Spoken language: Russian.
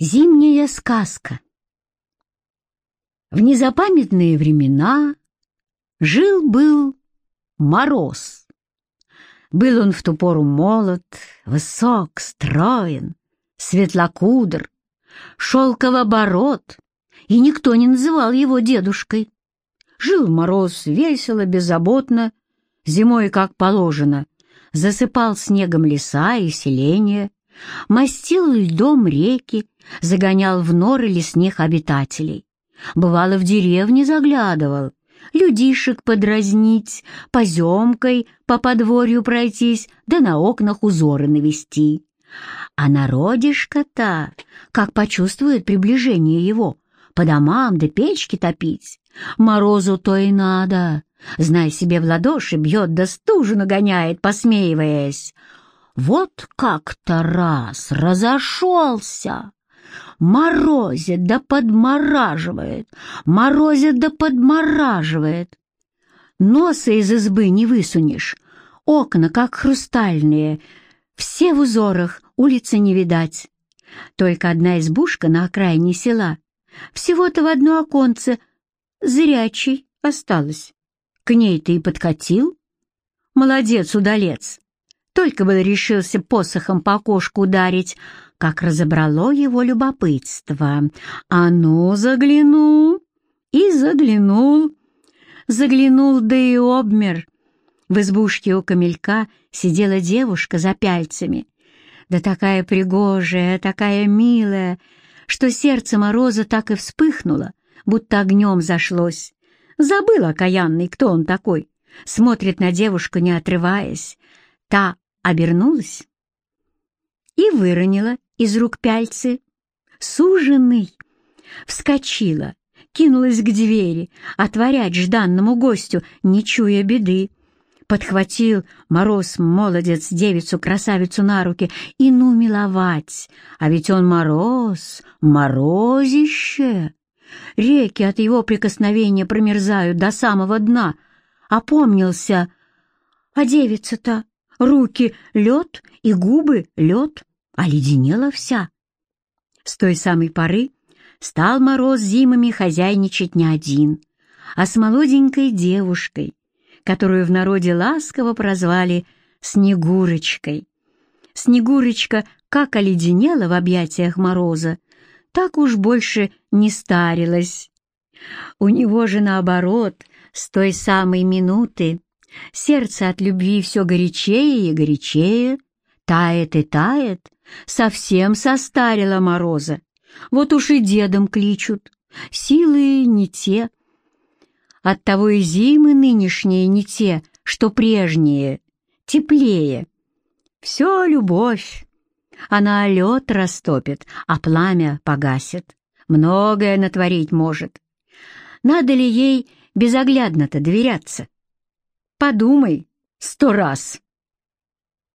Зимняя сказка В незапамятные времена жил-был Мороз. Был он в ту пору молод, высок, строен, светлокудр, шелковоборот, и никто не называл его дедушкой. Жил Мороз весело, беззаботно, зимой, как положено, засыпал снегом леса и селения, мастил льдом реки, загонял в норы лесных обитателей. Бывало, в деревне заглядывал, людишек подразнить, поземкой по подворью пройтись, да на окнах узоры навести. А народишко-то, как почувствует приближение его, по домам да печки топить, морозу то и надо, знай себе в ладоши бьет да стужу нагоняет, посмеиваясь. Вот как-то раз разошелся, морозит да подмораживает, морозит да подмораживает. Носа из избы не высунешь, окна как хрустальные, все в узорах, улицы не видать. Только одна избушка на окраине села, всего-то в одно оконце, зрячий осталась. К ней ты и подкатил? Молодец, удалец. Только бы решился посохом по окошку ударить, как разобрало его любопытство. А ну, заглянул и заглянул. Заглянул, да и обмер. В избушке у камелька сидела девушка за пяльцами. Да такая пригожая, такая милая, что сердце Мороза так и вспыхнуло, будто огнем зашлось. Забыл окаянный, кто он такой. Смотрит на девушку, не отрываясь. Та обернулась и выронила из рук пяльцы. Суженый вскочила, кинулась к двери, отворять жданному гостю, не чуя беды. Подхватил мороз, молодец, девицу-красавицу на руки, и ну миловать, а ведь он мороз, морозище. Реки от его прикосновения промерзают до самого дна. Опомнился, а девица-то руки — лед и губы — лед, а леденела вся. С той самой поры стал мороз зимами хозяйничать не один, а с молоденькой девушкой, которую в народе ласково прозвали Снегурочкой. Снегурочка как оледенела в объятиях мороза, так уж больше не старилась. У него же, наоборот, с той самой минуты Сердце от любви все горячее и горячее, тает и тает, совсем состарило мороза. Вот уж и дедом кличут, силы не те. Оттого и зимы нынешние не те, что прежние, теплее. Все любовь. Она лед растопит, а пламя погасит. Многое натворить может. Надо ли ей безоглядно-то доверяться? Подумай сто раз.